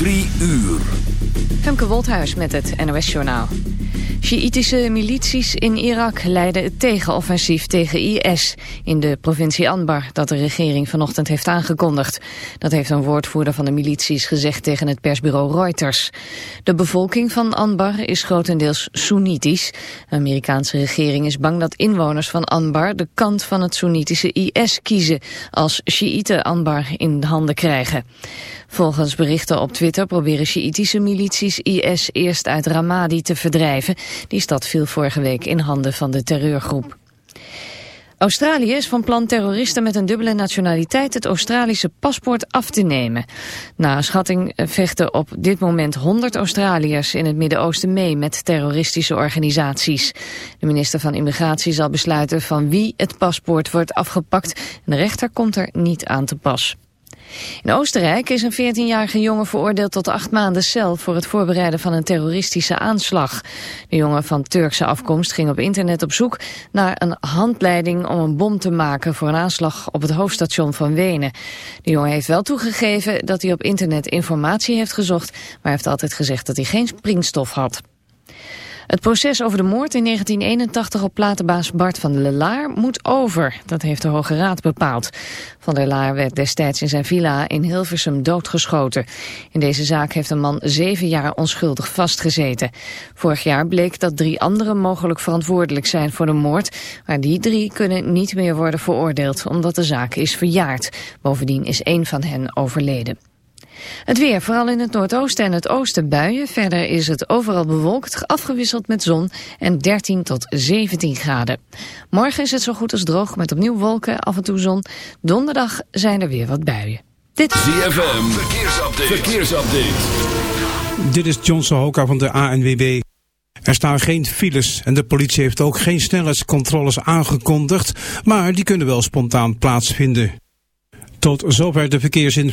Drie uur. Femke Wolthuis met het NOS-journaal. Sjiitische milities in Irak leiden het tegenoffensief tegen IS in de provincie Anbar dat de regering vanochtend heeft aangekondigd. Dat heeft een woordvoerder van de milities gezegd tegen het persbureau Reuters. De bevolking van Anbar is grotendeels Soenitisch. De Amerikaanse regering is bang dat inwoners van Anbar de kant van het Soenitische IS kiezen als Sjiiten Anbar in handen krijgen. Volgens berichten op Twitter proberen Sjiitische milities IS eerst uit Ramadi te verdrijven. Die stad viel vorige week in handen van de terreurgroep. Australië is van plan terroristen met een dubbele nationaliteit het Australische paspoort af te nemen. Na schatting vechten op dit moment 100 Australiërs in het Midden-Oosten mee met terroristische organisaties. De minister van Immigratie zal besluiten van wie het paspoort wordt afgepakt de rechter komt er niet aan te pas. In Oostenrijk is een 14-jarige jongen veroordeeld tot acht maanden cel voor het voorbereiden van een terroristische aanslag. De jongen van Turkse afkomst ging op internet op zoek naar een handleiding om een bom te maken voor een aanslag op het hoofdstation van Wenen. De jongen heeft wel toegegeven dat hij op internet informatie heeft gezocht, maar heeft altijd gezegd dat hij geen springstof had. Het proces over de moord in 1981 op platenbaas Bart van der Laar moet over. Dat heeft de Hoge Raad bepaald. Van der Laar werd destijds in zijn villa in Hilversum doodgeschoten. In deze zaak heeft een man zeven jaar onschuldig vastgezeten. Vorig jaar bleek dat drie anderen mogelijk verantwoordelijk zijn voor de moord. Maar die drie kunnen niet meer worden veroordeeld omdat de zaak is verjaard. Bovendien is één van hen overleden. Het weer, vooral in het noordoosten en het oosten buien. Verder is het overal bewolkt, afgewisseld met zon en 13 tot 17 graden. Morgen is het zo goed als droog met opnieuw wolken, af en toe zon. Donderdag zijn er weer wat buien. Dit is ZFM, verkeersupdate. verkeersupdate. Dit is John Sohoka van de ANWB. Er staan geen files en de politie heeft ook geen snelheidscontroles aangekondigd, maar die kunnen wel spontaan plaatsvinden. Tot zover de verkeersin.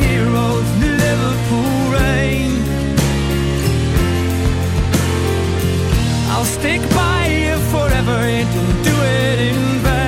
Heroes Liverpool. I'll stick by you forever and don't do it in vain.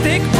stick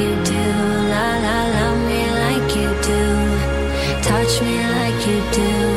you do. La la, love me like you do. Touch me like you do.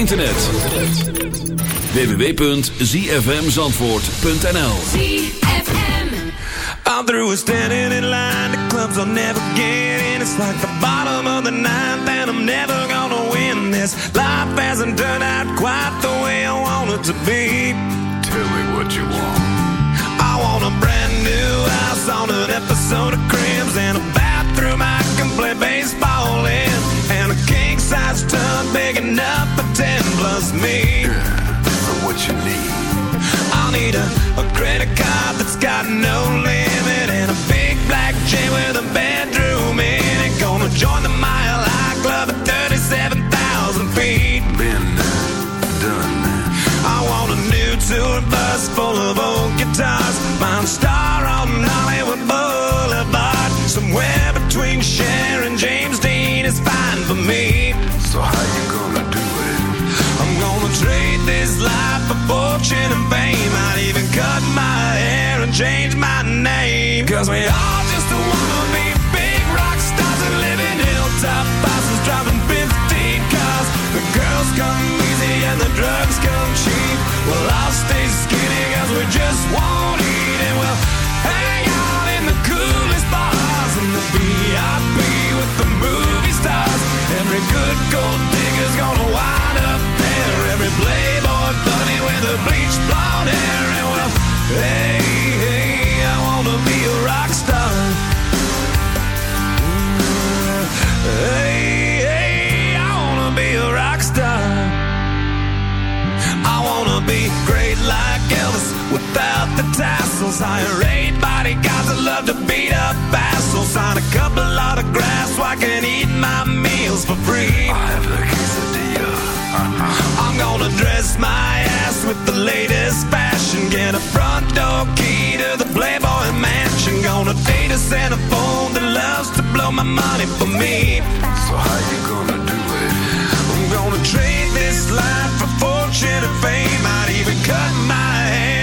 internet. www.zfmzandvoort.nl I'm through standing in line. The clubs I'll never get in It's like the bottom of the ninth And I'm never gonna win this. Life hasn't turned out quite the way I want it to be. Tell me what you want. I want a brand new house on an episode done picking up a 10 plus me. For what you need. I'll need a, a credit card that's got no limit and a big black chain with a bedroom in it. Gonna join the Mile High Club at 37,000 feet. Been done I want a new tour bus full of old guitars. Mine star on Hollywood Boulevard. Somewhere between Cher and James Dean is fine for me. Change my name. Cause we all without the tassels. Hire eight bodyguards that love to beat up assholes. Sign a couple autographs so I can eat my meals for free. I have the quesadilla. I'm gonna dress my ass with the latest fashion. Get a front door key to the Playboy Mansion. Gonna date a Santa phone that loves to blow my money for me. So how you gonna do it? I'm gonna trade this life for fortune and fame. I'd even cut my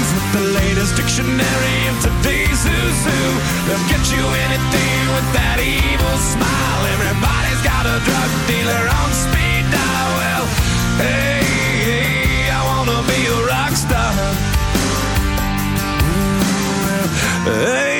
rooms with the latest dictionary of today's who's who. They'll get you anything with that evil smile. Everybody's got a drug dealer on speed dial. Well, hey, hey, I wanna be a rock star. Hey, hey,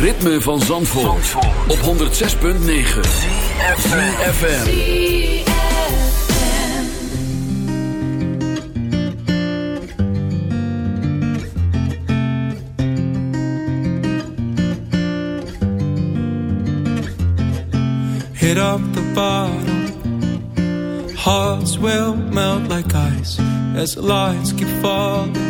ritme van Zandvoort, op 106.9 FM. hit up the bottom. Hearts will melt like ice as lights keep falling.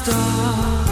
star.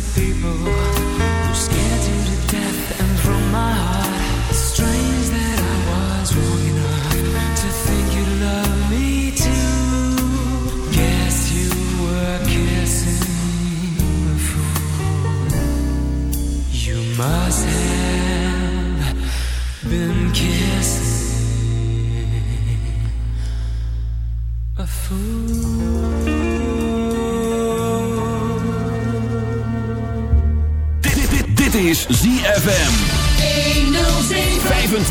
people.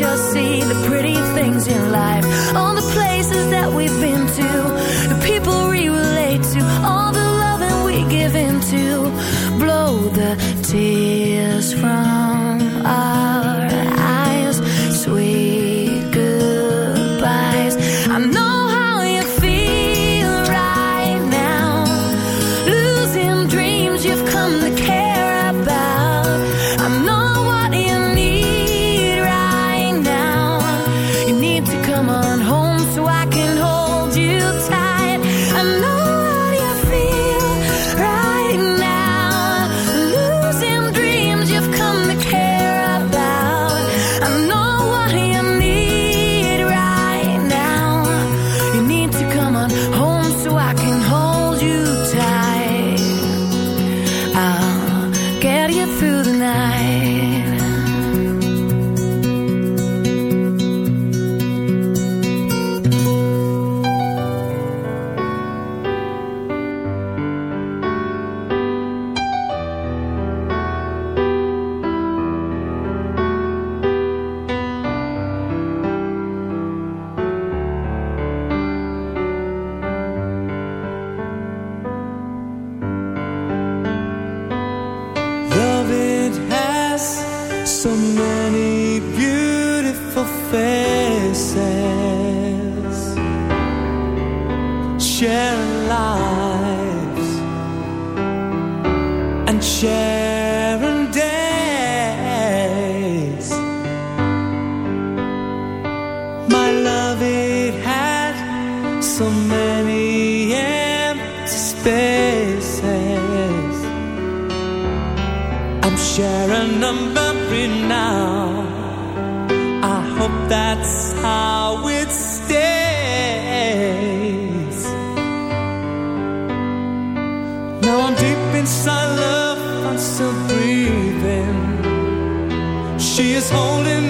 Just see the love, it had so many empty spaces. I'm sharing a memory now. I hope that's how it stays. Now I'm deep inside love, I'm still breathing. She is holding